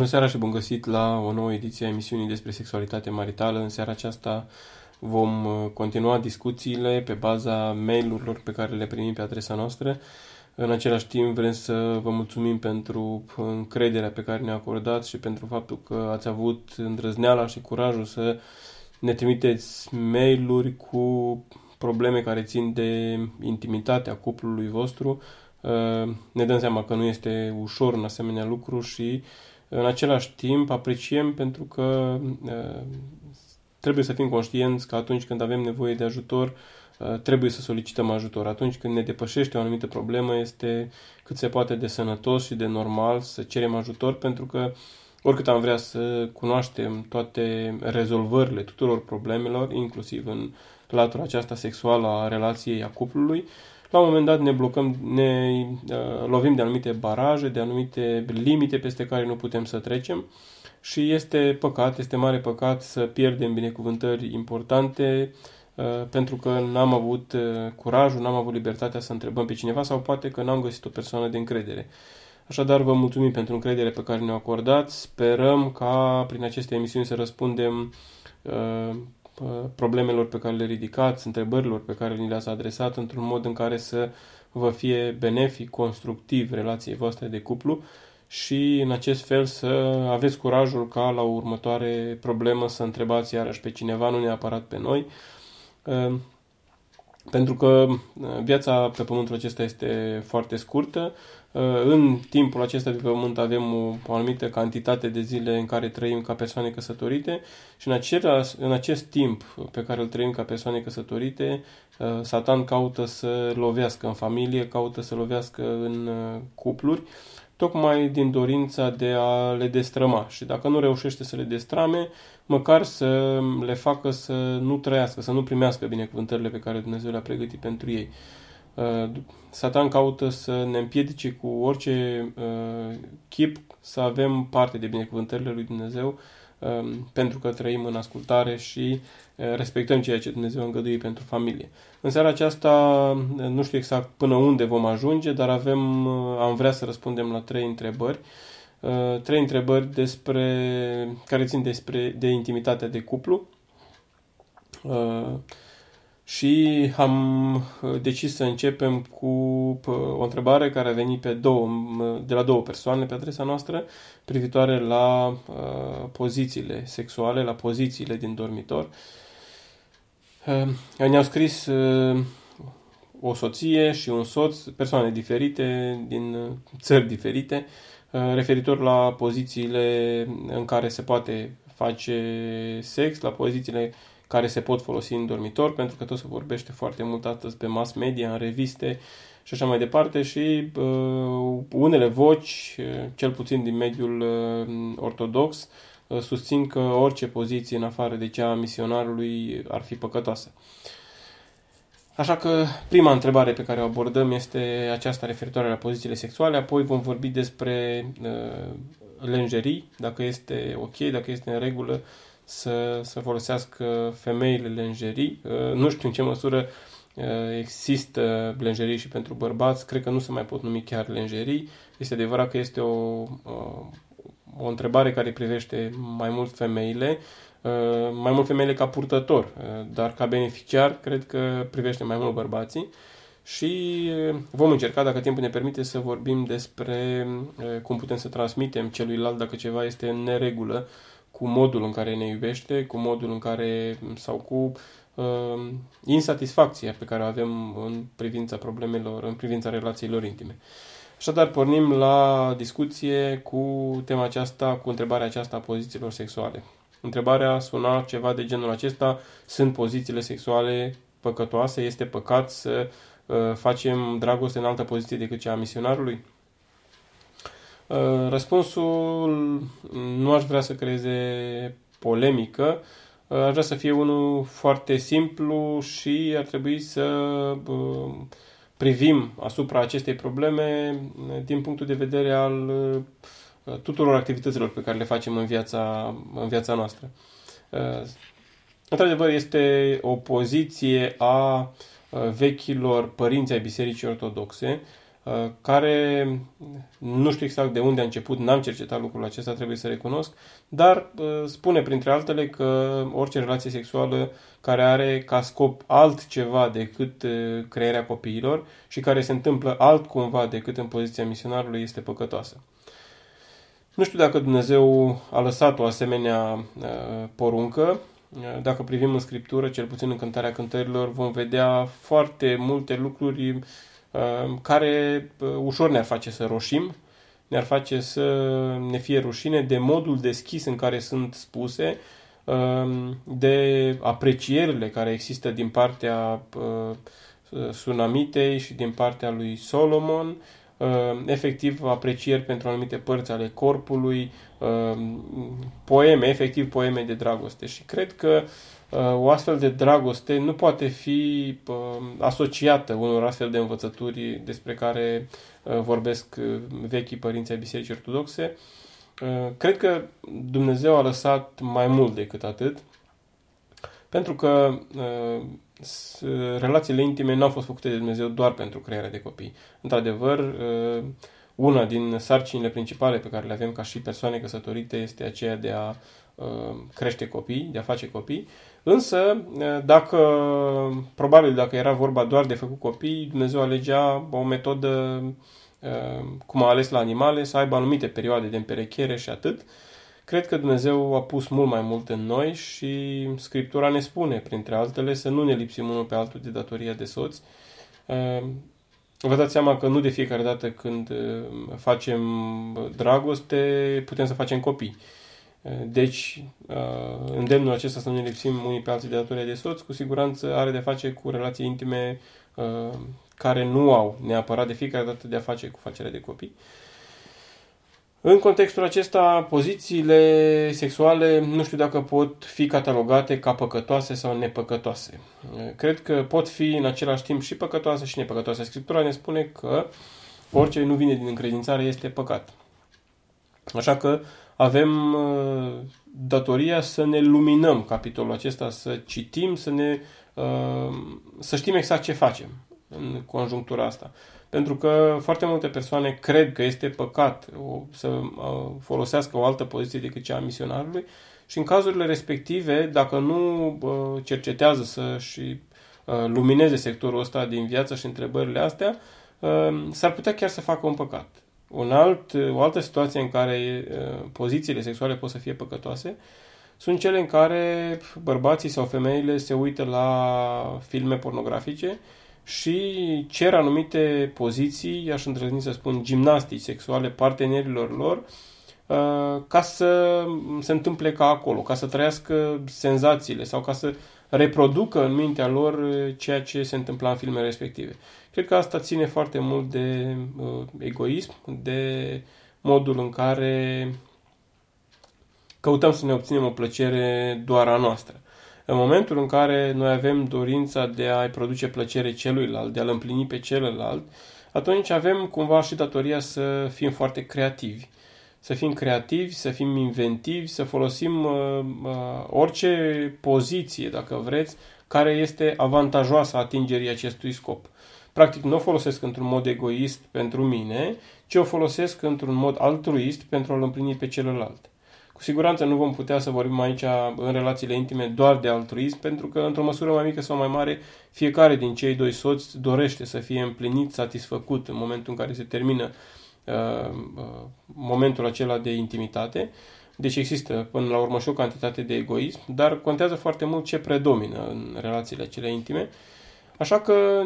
Bună seara și bun găsit la o nouă ediție a emisiunii despre sexualitate maritală. În seara aceasta vom uh, continua discuțiile pe baza mail-urilor pe care le primim pe adresa noastră. În același timp vrem să vă mulțumim pentru încrederea pe care ne-a acordat și pentru faptul că ați avut îndrăzneala și curajul să ne trimiteți mail-uri cu probleme care țin de intimitatea cuplului vostru. Uh, ne dăm seama că nu este ușor în asemenea lucru și în același timp apreciem pentru că uh, trebuie să fim conștienți că atunci când avem nevoie de ajutor, uh, trebuie să solicităm ajutor. Atunci când ne depășește o anumită problemă, este cât se poate de sănătos și de normal să cerem ajutor, pentru că oricât am vrea să cunoaștem toate rezolvările tuturor problemelor, inclusiv în latura aceasta sexuală a relației a cuplului, la un moment dat ne blocăm, ne uh, lovim de anumite baraje, de anumite limite peste care nu putem să trecem și este păcat, este mare păcat să pierdem binecuvântări importante uh, pentru că n-am avut uh, curajul, n-am avut libertatea să întrebăm pe cineva sau poate că n-am găsit o persoană de încredere. Așadar, vă mulțumim pentru încredere pe care ne-o acordați. Sperăm ca prin aceste emisiuni să răspundem uh, problemelor pe care le ridicați, întrebărilor pe care ni le-ați adresat într-un mod în care să vă fie benefic, constructiv relației voastre de cuplu și în acest fel să aveți curajul ca la o următoare problemă să întrebați iarăși pe cineva, nu neapărat pe noi, ehm, pentru că uh, viața pe pământul acesta este foarte scurtă. Uh, în timpul acesta de pe pământ avem o, o anumită cantitate de zile în care trăim ca persoane căsătorite și în, același, în acest timp pe care îl trăim ca persoane căsătorite, uh, Satan caută să lovească în familie, caută să lovească în cupluri tocmai din dorința de a le destrăma. Și dacă nu reușește să le destrame, măcar să le facă să nu trăiască, să nu primească binecuvântările pe care Dumnezeu le-a pregătit pentru ei. Uh, Satan caută să ne împiedice cu orice uh, chip să avem parte de binecuvântările lui Dumnezeu, um, pentru că trăim în ascultare și uh, respectăm ceea ce Dumnezeu a îngăduit pentru familie. În seara aceasta nu știu exact până unde vom ajunge, dar avem, am vrea să răspundem la trei întrebări. Trei întrebări despre, care țin despre, de intimitatea de cuplu. Și am decis să începem cu o întrebare care a venit pe două, de la două persoane pe adresa noastră privitoare la pozițiile sexuale, la pozițiile din dormitor. Ne-au scris o soție și un soț, persoane diferite, din țări diferite, referitor la pozițiile în care se poate face sex, la pozițiile care se pot folosi în dormitor, pentru că tot se vorbește foarte mult astăzi pe mass media, în reviste și așa mai departe și uh, unele voci, cel puțin din mediul uh, ortodox, uh, susțin că orice poziție în afară de cea a misionarului ar fi păcătoasă. Așa că prima întrebare pe care o abordăm este aceasta referitoare la pozițiile sexuale, apoi vom vorbi despre uh, lenjerii, dacă este ok, dacă este în regulă să, să folosească femeile lenjerii. Uh, nu știu în ce măsură uh, există lenjerii și pentru bărbați, cred că nu se mai pot numi chiar lenjerii. Este adevărat că este o, uh, o întrebare care privește mai mult femeile, mai mult femeile ca purtător, dar ca beneficiar cred că privește mai mult bărbații și vom încerca, dacă timpul ne permite, să vorbim despre cum putem să transmitem celuilalt dacă ceva este în neregulă cu modul în care ne iubește, cu modul în care sau cu uh, insatisfacția pe care o avem în privința problemelor, în privința relațiilor intime. Așadar, pornim la discuție cu tema aceasta, cu întrebarea aceasta a pozițiilor sexuale. Întrebarea suna ceva de genul acesta, sunt pozițiile sexuale păcătoase, este păcat să uh, facem dragoste în altă poziție decât cea a misionarului? Răspunsul nu aș vrea să creeze polemică, aș vrea să fie unul foarte simplu și ar trebui să privim asupra acestei probleme din punctul de vedere al tuturor activităților pe care le facem în viața, în viața noastră. Într-adevăr, este o poziție a vechilor părinți ai Bisericii Ortodoxe, care nu știu exact de unde a început, n-am cercetat lucrul acesta, trebuie să recunosc, dar spune printre altele că orice relație sexuală care are ca scop altceva decât crearea copiilor și care se întâmplă altcumva decât în poziția misionarului este păcătoasă. Nu știu dacă Dumnezeu a lăsat o asemenea poruncă, dacă privim în Scriptură, cel puțin în Cântarea Cântărilor, vom vedea foarte multe lucruri uh, care uh, ușor ne-ar face să roșim, ne-ar face să ne fie rușine de modul deschis în care sunt spuse, uh, de aprecierile care există din partea Sunamitei și din partea lui Solomon, efectiv aprecieri pentru anumite părți ale corpului, Um, poeme, efectiv poeme de dragoste. Și cred că uh, o astfel de dragoste nu poate fi um, asociată unor astfel de învățături despre care uh, vorbesc uh, vechii părinți ai Bisericii Ortodoxe. Cred că Dumnezeu a lăsat mai mult decât atât, pentru că relațiile intime nu au fost făcute de Dumnezeu doar pentru crearea de copii. Într-adevăr, una din sarcinile principale pe care le avem ca și persoane căsătorite este aceea de a uh, crește copii, de a face copii. Însă, uh, dacă, probabil dacă era vorba doar de făcut copii, Dumnezeu alegea o metodă, uh, cum a ales la animale, să aibă anumite perioade de împerechiere și atât. Cred că Dumnezeu a pus mult mai mult în noi și Scriptura ne spune, printre altele, să nu ne lipsim unul pe altul de datoria de soți. Vă dați seama că nu de fiecare dată când uh, facem dragoste putem să facem copii. Uh, deci, uh, îndemnul acesta să nu ne lipsim unii pe alții de datoria de soț, cu siguranță are de face cu relații intime care nu au neapărat de fiecare dată de a face cu facerea de copii. În contextul acesta, pozițiile sexuale nu știu dacă pot fi catalogate ca păcătoase sau nepăcătoase. Cred că pot fi în același timp și păcătoase și nepăcătoase. Scriptura ne spune că orice nu vine din încredințare este păcat. Așa că avem uh, datoria să ne luminăm capitolul acesta, să citim, să, ne, uh, să știm exact ce facem în conjunctura asta. Pentru că foarte multe persoane cred că este păcat să folosească o altă poziție decât cea a misionarului și în cazurile respective, dacă nu cercetează să și lumineze sectorul ăsta din viață și întrebările astea, s-ar putea chiar să facă un păcat. Un alt, o altă situație în care pozițiile sexuale pot să fie păcătoase sunt cele în care bărbații sau femeile se uită la filme pornografice și cer anumite poziții, aș îndrăzni să spun, gimnastici sexuale partenerilor lor, uh, ca să se întâmple ca acolo, ca să trăiască senzațiile sau ca să reproducă în mintea lor uh, ceea ce se întâmpla în filmele respective. Cred că asta ține foarte mult de uh, egoism, de modul în care căutăm să ne obținem o plăcere doar a noastră. În momentul în care noi avem dorința de a-i produce plăcere celuilalt, de a-l împlini pe celălalt, atunci avem cumva și datoria să fim foarte creativi. Să fim creativi, să fim inventivi, să folosim uh, uh, orice poziție, dacă vreți, care este avantajoasă atingerii acestui scop. Practic, nu o folosesc într-un mod egoist pentru mine, ci o folosesc într-un mod altruist pentru a-l împlini pe celălalt. Cu siguranță nu vom putea să vorbim aici în relațiile intime doar de altruism, pentru că într-o măsură mai mică sau mai mare, fiecare din cei doi soți dorește să fie împlinit, satisfăcut în momentul în care se termină uh, uh, momentul acela de intimitate. Deci există până la urmă și o cantitate de egoism, dar contează foarte mult ce predomină în relațiile acelea intime. Așa că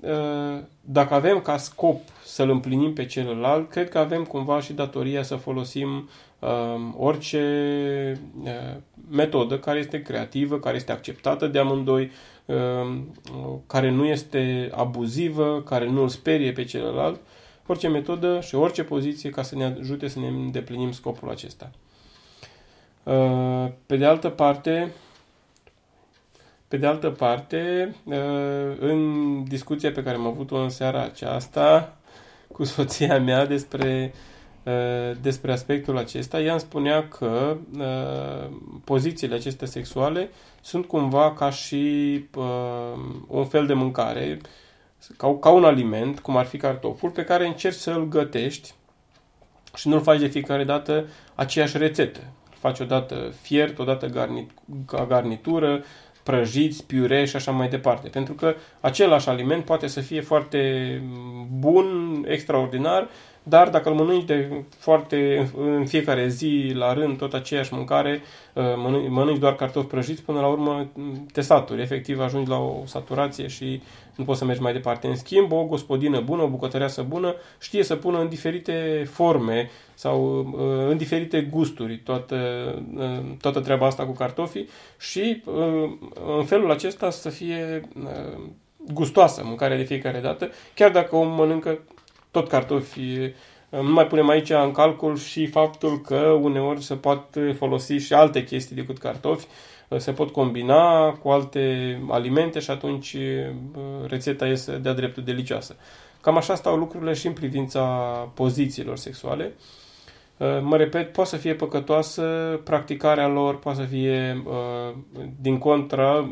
uh, dacă avem ca scop să-l împlinim pe celălalt, cred că avem cumva și datoria să folosim Um, orice uh, metodă care este creativă, care este acceptată de amândoi, um, care nu este abuzivă, care nu îl sperie pe celălalt, orice metodă și orice poziție ca să ne ajute să ne îndeplinim scopul acesta. Uh, pe de altă parte, pe de altă parte, uh, în discuția pe care am avut-o în seara aceasta cu soția mea despre, uh, despre aspectul acesta, ea îmi spunea că pozițiile acestea sexuale sunt cumva ca și un fel de mâncare, ca, ca un aliment, cum ar fi cartoful, pe care încerci să-l gătești și nu-l faci de fiecare dată aceeași rețetă. Faci odată fiert, odată garnit, ca garnitură, prăjiți, piure și așa mai departe. Pentru că același aliment poate să fie foarte bun, extraordinar, dar dacă îl mănânci de foarte, în fiecare zi, la rând, tot aceeași mâncare, uh, mănânci, mănânci doar cartofi prăjiți, până la urmă te saturi. Efectiv ajungi la o saturație și nu poți să mergi mai departe. În schimb, o gospodină bună, o bucătăreasă bună, știe să pună în diferite forme sau uh, în diferite gusturi toată, uh, toată treaba asta cu cartofii și în felul acesta să fie gustoasă mâncarea de fiecare dată, chiar dacă o mănâncă tot cartofi. Nu mai punem aici în calcul și faptul că uneori se pot folosi și alte chestii decât cartofi, se pot combina cu alte alimente și atunci rețeta este de-a dreptul delicioasă. Cam așa stau lucrurile și în privința pozițiilor sexuale. Mă repet, poate să fie păcătoasă, practicarea lor poate să fie, din contră,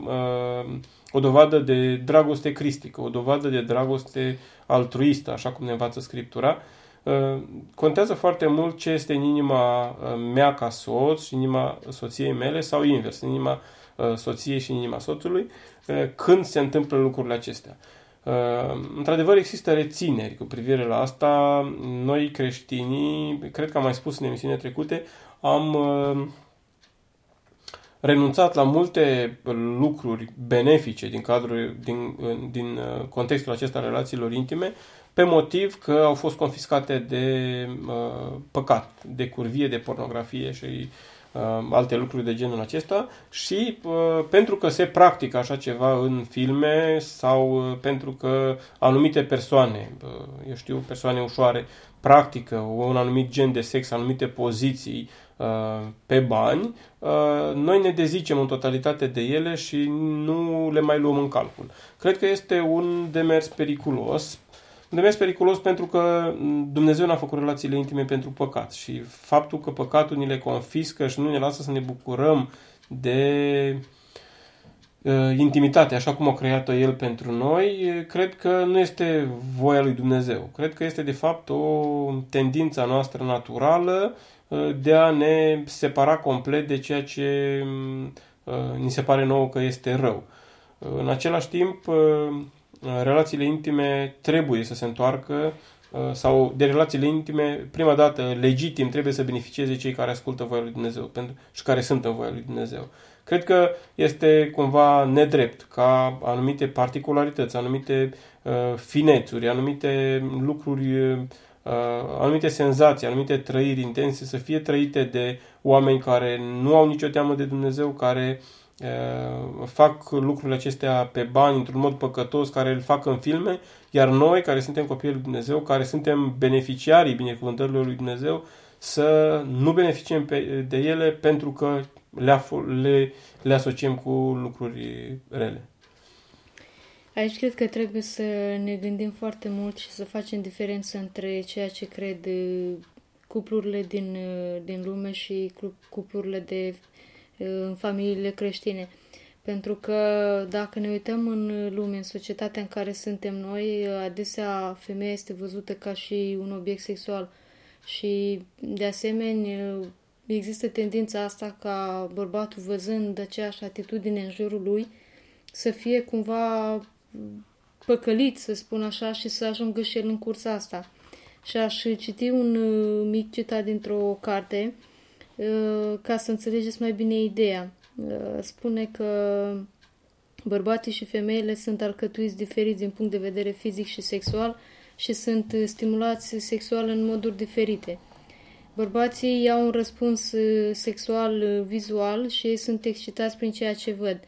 o dovadă de dragoste cristică, o dovadă de dragoste altruistă, așa cum ne învață Scriptura, uh, contează foarte mult ce este în inima uh, mea ca soț și în inima soției mele sau invers, în inima uh, soției și în inima soțului, când se întâmplă lucrurile acestea. Într-adevăr, există rețineri cu privire la asta. Noi creștinii, cred că am mai spus în emisiune trecute, am renunțat la multe lucruri benefice din, cadrul, din, din uh, contextul acesta al relațiilor intime pe motiv că au fost confiscate de uh, păcat, de curvie, de pornografie și uh, alte lucruri de genul acesta și uh, pentru că se practică așa ceva în filme sau uh, pentru că anumite persoane, uh, eu știu, persoane ușoare, practică un anumit gen de sex, anumite poziții, Uh, pe bani, uh, noi ne dezicem în totalitate de ele și nu le mai luăm în calcul. Cred că este un demers periculos. Un demers periculos pentru că Dumnezeu n-a făcut relațiile intime pentru păcat și faptul că păcatul ni le confiscă și nu ne lasă să ne bucurăm de uh, intimitate, așa cum a creat-o El pentru noi, cred că nu este voia lui Dumnezeu. Cred că este de fapt o tendință noastră naturală de a ne separa complet de ceea ce uh, ni se pare nouă că este rău. În același timp, uh, relațiile intime trebuie să se întoarcă uh, sau de relațiile intime, prima dată, legitim, trebuie să beneficieze cei care ascultă voia lui Dumnezeu pentru, și care sunt în voia lui Dumnezeu. Cred că este cumva nedrept ca anumite particularități, anumite uh, finețuri, anumite lucruri Uh, anumite senzații, anumite trăiri intense să fie trăite de oameni care nu au nicio teamă de Dumnezeu, care uh, fac lucrurile acestea pe bani într-un mod păcătos, care îl fac în filme, iar noi, care suntem copiii lui Dumnezeu, care suntem beneficiarii binecuvântărilor lui Dumnezeu, să nu beneficiem de ele pentru că le, le, le asociem cu lucruri rele. Aici cred că trebuie să ne gândim foarte mult și să facem diferență între ceea ce cred uh, cuplurile din, uh, din lume și cuplurile de uh, în familiile creștine. Pentru că dacă ne uităm în lume, în societatea în care suntem noi, adesea femeia este văzută ca și un obiect sexual. Și de asemenea există tendința asta ca bărbatul văzând aceeași atitudine în jurul lui să fie cumva păcălit, să spun așa, și să ajungă și el în cursa asta. Și aș citi un uh, mic citat dintr-o carte uh, ca să înțelegeți mai bine ideea. Uh, spune că bărbații și femeile sunt alcătuiți diferiți din punct de vedere fizic și sexual și sunt stimulați sexual în moduri diferite. Bărbații au un răspuns sexual vizual și ei sunt excitați prin ceea ce văd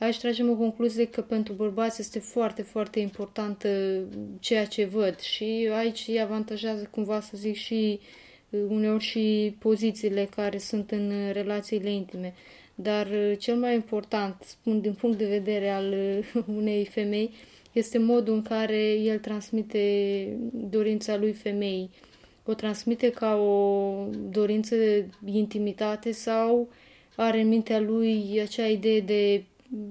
Aici tragem o concluzie că pentru bărbați este foarte, foarte important ceea ce văd și aici îi avantajează cumva să zic și uneori și pozițiile care sunt în relațiile intime. Dar cel mai important, spun din punct de vedere al unei femei, este modul în care el transmite dorința lui femeii. O transmite ca o dorință de intimitate sau are în mintea lui acea idee de,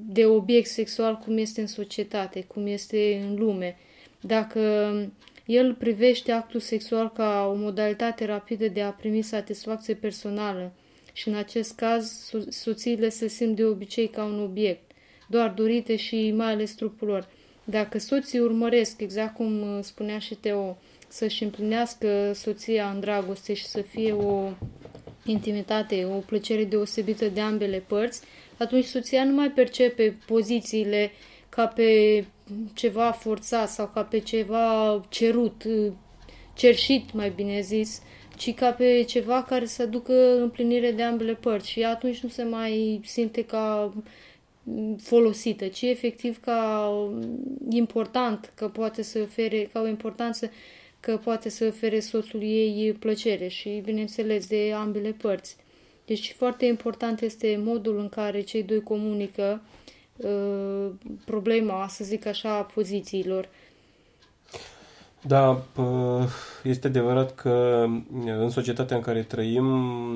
de obiect sexual cum este în societate, cum este în lume. Dacă el privește actul sexual ca o modalitate rapidă de a primi satisfacție personală și în acest caz so- soțiile se simt de obicei ca un obiect, doar dorite și mai ales trupul lor. Dacă soții urmăresc, exact cum uh, spunea și Teo, să-și împlinească soția în dragoste și să fie o intimitate, o plăcere deosebită de ambele părți, atunci soția nu mai percepe pozițiile ca pe ceva forțat sau ca pe ceva cerut, cerșit, mai bine zis, ci ca pe ceva care să aducă împlinire de ambele părți și atunci nu se mai simte ca folosită, ci efectiv ca important, că poate să ofere, ca o importanță că poate să ofere soțului ei plăcere și, bineînțeles, de ambele părți. Deci foarte important este modul în care cei doi comunică uh, problema, să zic așa, a pozițiilor. Da, este adevărat că în societatea în care trăim,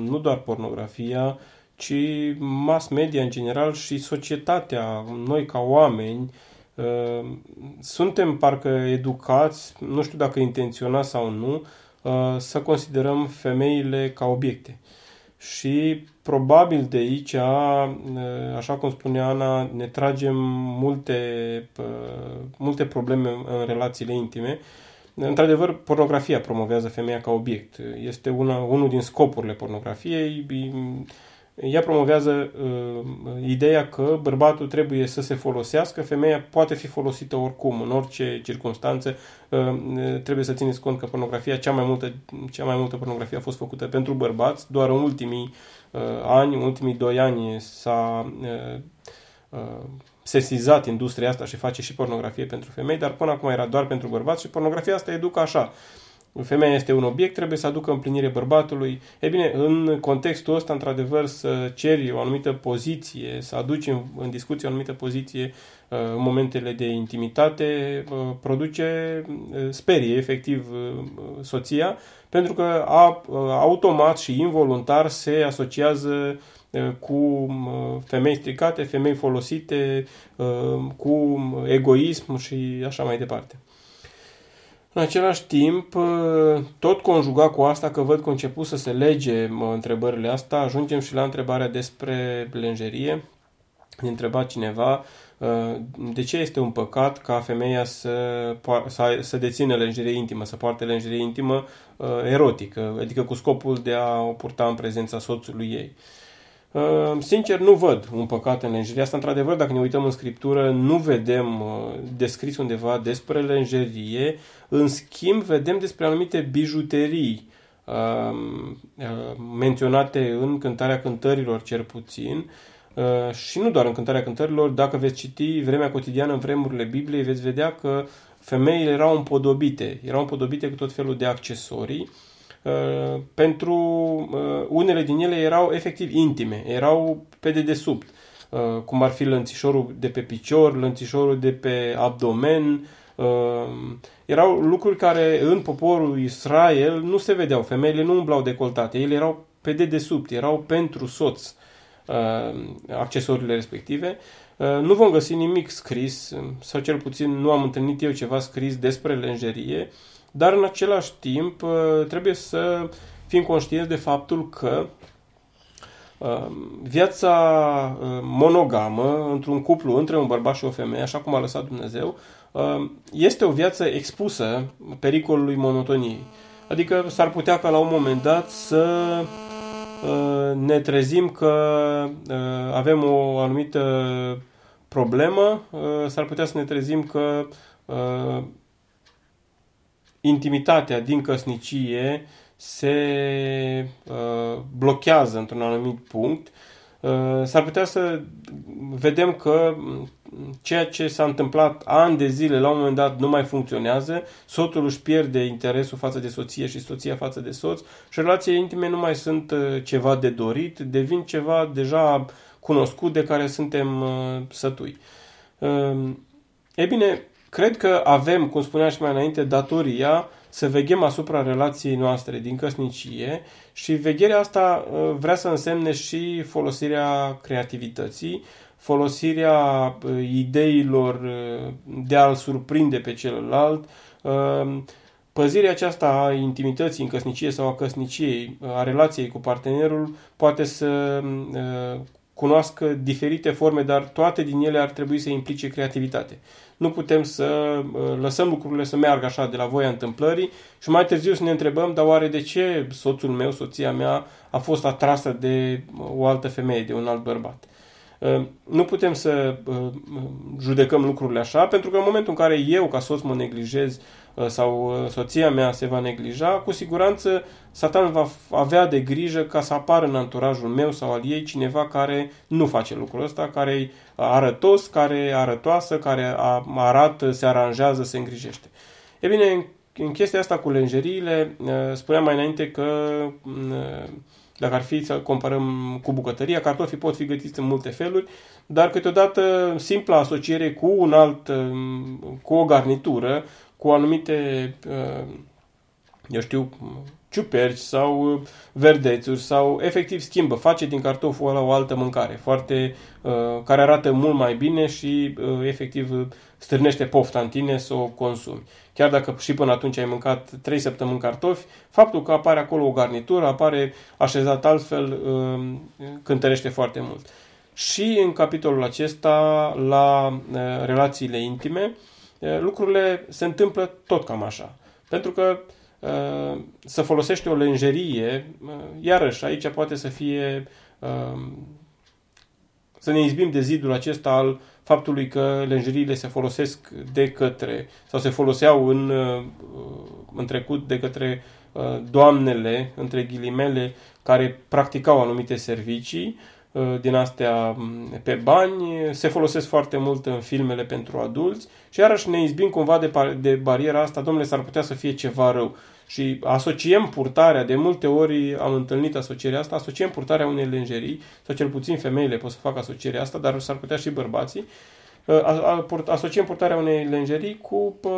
nu doar pornografia, ci mass media în general și societatea, noi ca oameni, uh, suntem parcă educați, nu știu dacă intenționat sau nu, uh, să considerăm femeile ca obiecte. Și probabil de aici, uh, așa cum spunea Ana, ne tragem multe, multe probleme în relațiile intime. Într-adevăr, pornografia promovează femeia ca obiect. Este una, unul din scopurile pornografiei ea promovează uh, ideea că bărbatul trebuie să se folosească, femeia poate fi folosită oricum, în orice circunstanță. Uh, trebuie să țineți cont că pornografia, cea mai multă, cea mai multă pornografie a fost făcută pentru bărbați, doar în ultimii uh, ani, în ultimii doi ani s-a uh, uh, sesizat industria asta și face și pornografie pentru femei, dar până acum era doar pentru bărbați și pornografia asta educă așa femeia este un obiect, trebuie să aducă împlinire bărbatului. E bine, în contextul ăsta, într-adevăr, să ceri o anumită poziție, să aduci în, în discuție o anumită poziție uh, în momentele de intimitate, uh, produce, uh, sperie efectiv soția, pentru că a, automat și involuntar se asociază cu femei stricate, femei folosite, cu egoism și așa mai departe. În același timp, ă, tot conjugat cu asta, că văd că început să se lege întrebările astea, ajungem și la întrebarea despre lenjerie. Ne întreba cineva ă, de ce este un păcat ca femeia să, să, să dețină lenjerie intimă, să poarte lenjerie intimă ă, erotică, adică cu scopul de a o purta în prezența soțului ei. Ehm, sincer, nu văd un păcat în lenjerie. Asta, într-adevăr, dacă ne uităm în scriptură, nu vedem uh, descris undeva despre lenjerie. În schimb, vedem despre anumite bijuterii ehm, ehm, menționate în Cântarea Cântărilor, cel puțin, și nu doar în Cântarea Cântărilor, dacă veți citi vremea cotidiană în vremurile Bibliei, veți vedea că femeile erau împodobite, erau împodobite cu tot felul de accesorii, Uh, pentru uh, unele din ele erau efectiv intime, erau pe dedesubt, uh, cum ar fi lănțișorul de pe picior, lănțișorul de pe abdomen, erau lucruri care în poporul Israel nu se vedeau, femeile nu umblau decoltate, ele erau pe dedesubt, erau pentru soț accesoriile respective. Nu vom găsi nimic scris, sau cel puțin nu am întâlnit eu ceva scris despre lenjerie, dar în același timp uh, trebuie să fim conștienți de faptul că uh, viața uh, monogamă într-un cuplu între un bărbat și o femeie, așa cum a lăsat Dumnezeu, este o viață expusă pericolului monotoniei. Adică s-ar putea ca la un moment dat să ne trezim că avem o anumită problemă, s-ar putea să ne trezim că intimitatea din căsnicie se uh, blochează într-un anumit punct s-ar putea să vedem că ceea ce s-a întâmplat ani de zile, la un moment dat, nu mai funcționează, soțul își pierde interesul față de soție și soția față de soț și relațiile intime nu mai sunt ceva de dorit, devin ceva deja cunoscut de care suntem sătui. E bine, cred că avem, cum spuneam și mai înainte, datoria să veghem asupra relației noastre din căsnicie și vegherea asta uh, vrea să însemne și folosirea creativității, folosirea uh, ideilor uh, de a-l surprinde pe celălalt, păzirea aceasta a intimității în căsnicie sau a căsniciei, a relației cu partenerul, poate să cunoască diferite forme, dar toate din ele ar trebui să implice creativitate. Nu putem să uh, lăsăm lucrurile să meargă așa de la voia întâmplării și mai târziu să ne întrebăm, dar oare de ce soțul meu, soția mea a fost atrasă de o altă femeie, de un alt bărbat? Uh, nu putem să uh, judecăm lucrurile așa, pentru că în momentul în care eu, ca soț, mă neglijez Uh, sau uh, soția mea se va neglija, cu siguranță Satan va avea de grijă ca să apară în anturajul meu sau al ei cineva care nu face lucrul ăsta, care e arătos, care e arătoasă, care arată, se aranjează, se îngrijește. E bine, în chestia asta cu lenjeriile, uh, spuneam mai înainte că dacă ar fi să comparăm cu bucătăria, cartofii pot fi gătiți în multe feluri, dar câteodată simpla asociere cu un alt, cu o garnitură, cu anumite, uh, eu știu, ciuperci sau uh, verdețuri sau efectiv schimbă, face din cartoful ăla o altă mâncare, foarte, uh, care arată mult mai bine și efectiv stârnește pofta în tine să o consumi. Chiar dacă și până atunci ai mâncat 3 săptămâni cartofi, faptul că apare acolo o garnitură, apare așezat altfel, cântărește foarte mult. Și în capitolul acesta, la relațiile intime, lucrurile se întâmplă tot cam așa. Pentru că să folosești o lenjerie, iarăși aici poate să fie să ne izbim de zidul acesta al faptului că lenjeriile se folosesc de către sau se foloseau în, în trecut de către doamnele, între ghilimele, care practicau anumite servicii Uh, din astea mm, pe bani, se folosesc foarte mult în filmele pentru adulți și iarăși ne izbim cumva de, de bariera asta, domnule, s-ar putea să fie ceva rău. Și asociem purtarea, de multe ori am întâlnit asocierea asta, asociem purtarea unei lenjerii, sau cel puțin femeile pot să facă asocierea asta, dar s-ar putea și bărbații, uh, asociem purtarea unei lenjerii cu uh,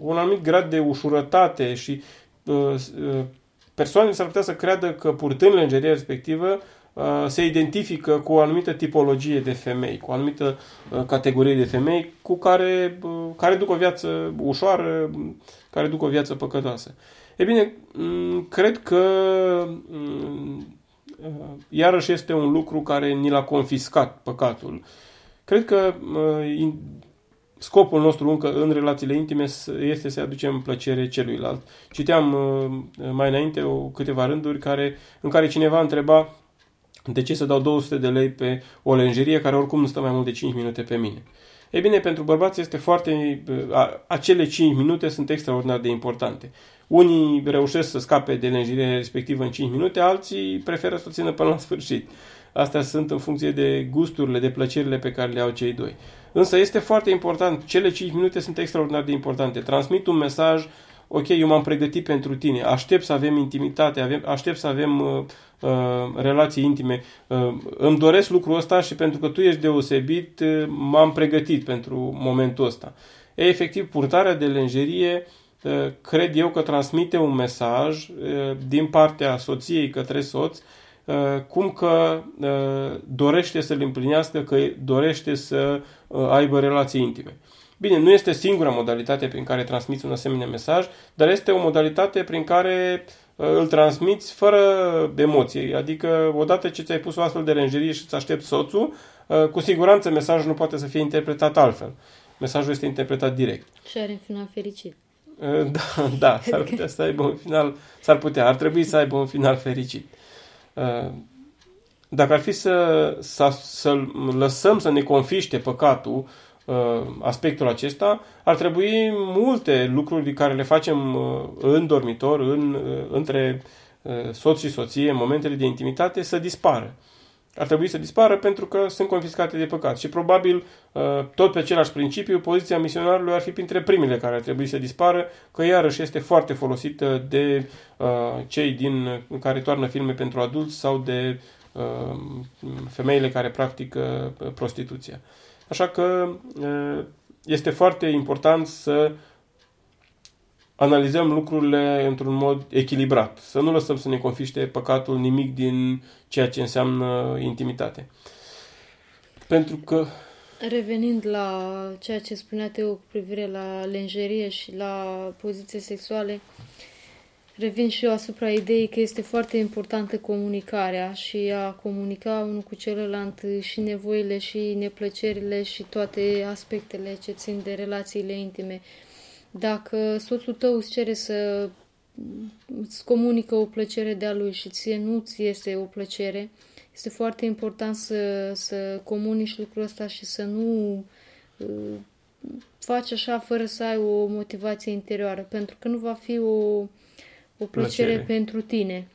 un anumit grad de ușurătate și persoanele s-ar putea să creadă că purtând lenjeria respectivă Uh, se identifică cu o anumită tipologie de femei, cu o anumită uh, categorie de femei cu care, uh, care duc o viață ușoară, care duc o viață păcătoasă. E bine, mm, cred că mm, iarăși este un lucru care ni l-a confiscat păcatul. Cred că scopul nostru încă în relațiile intime este să aducem plăcere celuilalt. Citeam mai înainte o, câteva rânduri care, în care cineva întreba de ce să dau 200 de lei pe o lenjerie care oricum nu stă mai mult de 5 minute pe mine? Ei bine, pentru bărbați este foarte... Acele 5 minute sunt extraordinar de importante. Unii reușesc să scape de lenjerie respectivă în 5 minute, alții preferă să o țină până la sfârșit. Astea sunt în funcție de gusturile, de plăcerile pe care le au cei doi. Însă este foarte important, cele 5 minute sunt extraordinar de importante. Transmit un mesaj ok, eu m-am pregătit pentru tine, aștept să avem intimitate, avem, aștept să avem uh, uh, relații intime, uh, îmi doresc lucrul ăsta și pentru că tu ești deosebit, uh, m-am pregătit pentru momentul ăsta. E, efectiv, purtarea de lenjerie uh, cred eu că transmite un mesaj uh, din partea soției către soț, uh, cum că dorește să-l împlinească, că dorește să aibă relații intime. Bine, nu este singura modalitate prin care transmiți un asemenea mesaj, dar este o modalitate prin care uh, îl transmiți fără emoții. Adică, odată ce ți-ai pus o astfel de lenjerie și îți aștepți soțul, uh, cu siguranță mesajul nu poate să fie interpretat altfel. Mesajul este interpretat direct. Și are un final fericit. Uh, da, da, s-ar putea să aibă un final, s-ar putea, ar trebui să aibă un final fericit. Dacă ar fi să, să, să lăsăm să ne confiște păcatul, Uh, aspectul acesta, ar trebui multe lucruri care le facem uh, în dormitor, în, uh, între soț și soție, în momentele de intimitate, să dispară. Ar trebui să dispară pentru că sunt confiscate de păcat. Și probabil, uh, tot pe același principiu, poziția misionarului ar fi printre primele care ar trebui să dispară, că iarăși este foarte folosită de uh, cei din care toarnă filme pentru adulți sau de uh, femeile care practică prostituția. Așa că este foarte important să analizăm lucrurile într-un mod echilibrat, să nu lăsăm să ne confiște păcatul nimic din ceea ce înseamnă intimitate. Pentru că... Revenind la ceea ce spunea Teo cu privire la lenjerie și la poziții sexuale, revin și eu asupra ideii că este foarte importantă comunicarea și a comunica unul cu celălalt și nevoile și neplăcerile și toate aspectele ce țin de relațiile intime. Dacă soțul tău îți cere să îți comunică o plăcere de-a lui și ție nu ți este o plăcere, este foarte important să, să comunici lucrul ăsta și să nu uh, faci așa fără să ai o motivație interioară, pentru că nu va fi o, o plăcere, plăcere pentru tine.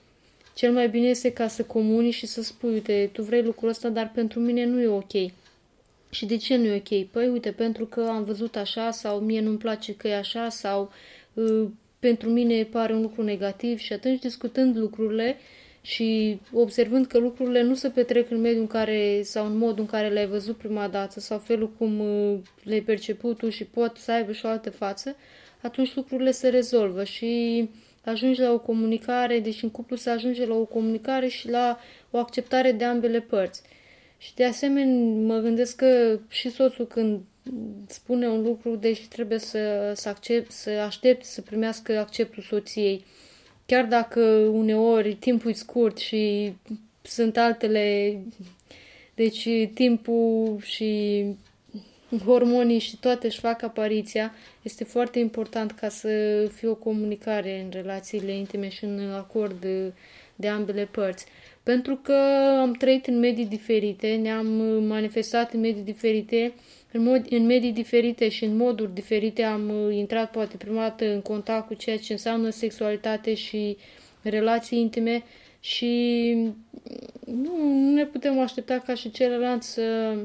Cel mai bine este ca să comunici și să spui, uite, tu vrei lucrul ăsta, dar pentru mine nu e ok. Și de ce nu e ok? Păi uite, pentru că am văzut așa sau mie nu-mi place că e așa sau uh, pentru mine pare un lucru negativ și atunci discutând lucrurile și observând că lucrurile nu se petrec în mediul în care sau în modul în care le-ai văzut prima dată sau felul cum uh, le-ai perceput tu și pot să aibă și o altă față, atunci lucrurile se rezolvă și ajungi la o comunicare, deci în cuplu se ajunge la o comunicare și la o acceptare de ambele părți. Și de asemenea mă gândesc că și soțul când spune un lucru, deci trebuie să, să, accept, să aștept să primească acceptul soției. Chiar dacă uneori timpul e scurt și sunt altele, deci timpul și hormonii și toate își fac apariția, este foarte important ca să fie o comunicare în relațiile intime și în acord de, de ambele părți. Pentru că am trăit în medii diferite, ne-am manifestat în medii diferite, în, mod, în medii diferite și în moduri diferite am intrat poate prima dată în contact cu ceea ce înseamnă sexualitate și relații intime și nu, nu ne putem aștepta ca și celălalt să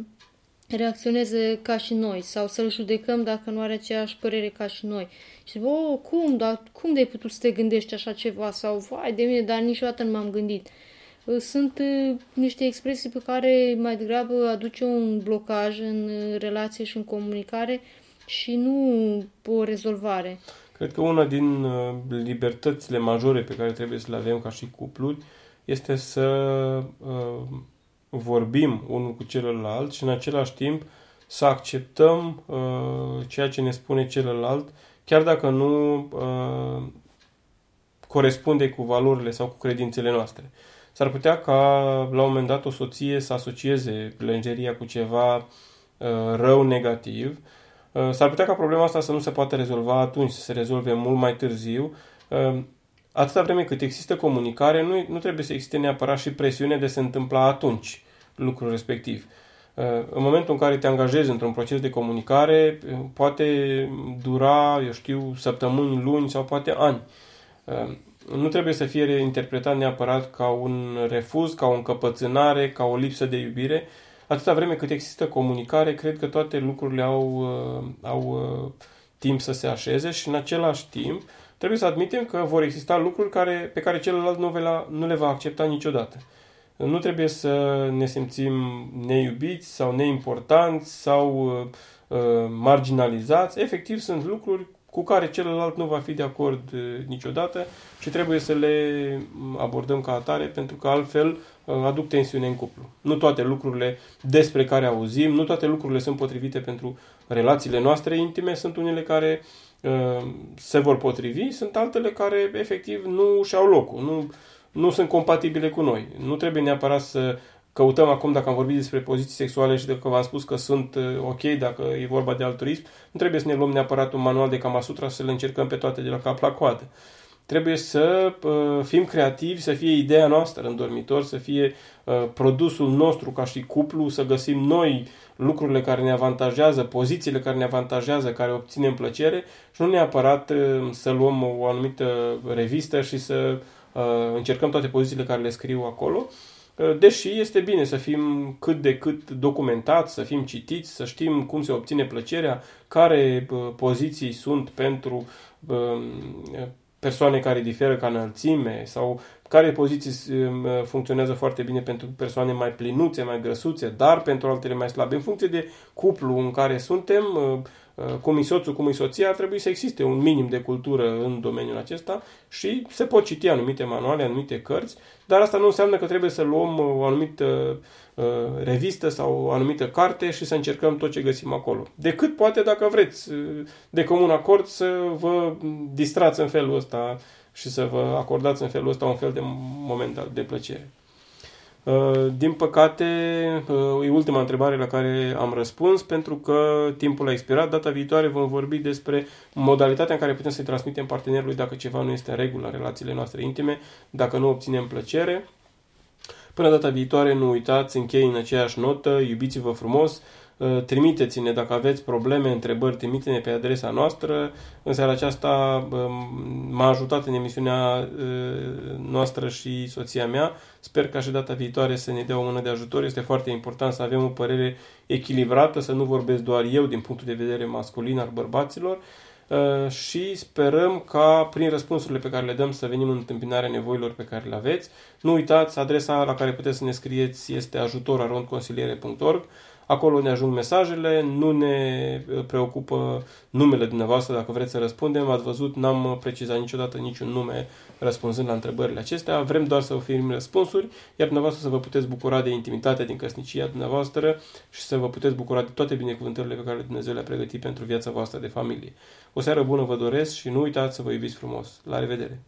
reacționeze ca și noi sau să-l judecăm dacă nu are aceeași părere ca și noi. Și zic, oh, cum, dar cum de-ai putut să te gândești așa ceva? Sau, vai de mine, dar niciodată nu m-am gândit. Sunt niște expresii pe care mai degrabă aduce un blocaj în relație și în comunicare și nu o rezolvare. Cred că una din libertățile majore pe care trebuie să le avem ca și cupluri este să uh, vorbim unul cu celălalt și în același timp să acceptăm uh, ceea ce ne spune celălalt, chiar dacă nu uh, corespunde cu valorile sau cu credințele noastre. S-ar putea ca la un moment dat o soție să asocieze plângeria cu ceva uh, rău negativ. Uh, s-ar putea ca problema asta să nu se poată rezolva atunci, să se rezolve mult mai târziu. Uh, atâta vreme cât există comunicare, nu, nu trebuie să existe neapărat și presiune de se întâmpla atunci lucrul respectiv. Uh, în momentul în care te angajezi într-un proces de comunicare, uh, poate dura, eu știu, săptămâni, luni sau poate ani. Uh, nu trebuie să fie interpretat neapărat ca un refuz, ca o încăpățânare, ca o lipsă de iubire. Atâta vreme cât există comunicare, cred că toate lucrurile au, au timp să se așeze și în același timp trebuie să admitem că vor exista lucruri care, pe care celălalt nu, la, nu le va accepta niciodată. Nu trebuie să ne simțim neiubiți sau neimportanți sau uh, marginalizați. Efectiv, sunt lucruri cu care celălalt nu va fi de acord uh, niciodată și trebuie să le abordăm ca atare pentru că altfel uh, aduc tensiune în cuplu. Nu toate lucrurile despre care auzim, nu toate lucrurile sunt potrivite pentru relațiile noastre intime, sunt unele care uh, se vor potrivi, sunt altele care efectiv nu și-au locul, nu nu sunt compatibile cu noi. Nu trebuie neapărat să căutăm acum, dacă am vorbit despre poziții sexuale și dacă v-am spus că sunt uh, ok, dacă e vorba de altruism, nu trebuie să ne luăm neapărat un manual de Kama Sutra să le încercăm pe toate de la cap la coadă. Trebuie să uh, fim creativi, să fie ideea noastră în dormitor, să fie uh, produsul nostru ca și cuplu, să găsim noi lucrurile care ne avantajează, pozițiile care ne avantajează, care obținem plăcere și nu neapărat uh, să luăm o anumită revistă și să uh, Uh, încercăm toate pozițiile care le scriu acolo, Deși este bine să fim cât de cât documentați, să fim citiți, să știm cum se obține plăcerea, care poziții sunt pentru persoane care diferă ca înălțime sau care poziții funcționează foarte bine pentru persoane mai plinuțe, mai grăsuțe, dar pentru altele mai slabe. În funcție de cuplu în care suntem, cum e soțul, cum e soția, ar trebui să existe un minim de cultură în domeniul acesta și se pot citi anumite manuale, anumite cărți, dar asta nu înseamnă că trebuie să luăm o anumită uh, revistă sau o anumită carte și să încercăm tot ce găsim acolo. Decât poate dacă vreți de comun acord să vă distrați în felul ăsta și să vă acordați în felul ăsta un fel de moment de plăcere. Uh, din păcate, uh, e ultima întrebare la care am răspuns, pentru că timpul a expirat. Data viitoare vom vorbi despre modalitatea în care putem să-i transmitem partenerului dacă ceva nu este în regulă în relațiile noastre intime, dacă nu obținem plăcere. Până data viitoare, nu uitați, închei în aceeași notă, iubiți-vă frumos, Uh, trimiteți-ne dacă aveți probleme, întrebări, trimite-ne pe adresa noastră. În seara aceasta um, m-a ajutat în emisiunea uh, noastră și soția mea. Sper ca și data viitoare să ne dea o mână de ajutor. Este foarte important să avem o părere echilibrată, să nu vorbesc doar eu din punctul de vedere masculin al bărbaților uh, și sperăm ca prin răspunsurile pe care le dăm să venim în întâmpinarea nevoilor pe care le aveți. Nu uitați, adresa la care puteți să ne scrieți este ajutorarondconsiliere.org Acolo ne ajung mesajele, nu ne uh, preocupă numele dumneavoastră dacă vreți să răspundem. Ați văzut, n-am precizat niciodată niciun nume răspunzând la întrebările acestea. Vrem doar să oferim răspunsuri, iar dumneavoastră să vă puteți bucura de intimitate din căsnicia dumneavoastră și să vă puteți bucura de toate binecuvântările pe care Dumnezeu le-a pregătit pentru viața voastră de familie. O seară bună vă doresc și nu uitați să vă iubiți frumos. La revedere!